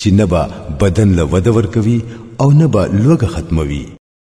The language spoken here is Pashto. چې نه به بدن له وده ورکوي او نه به لوږه ختموي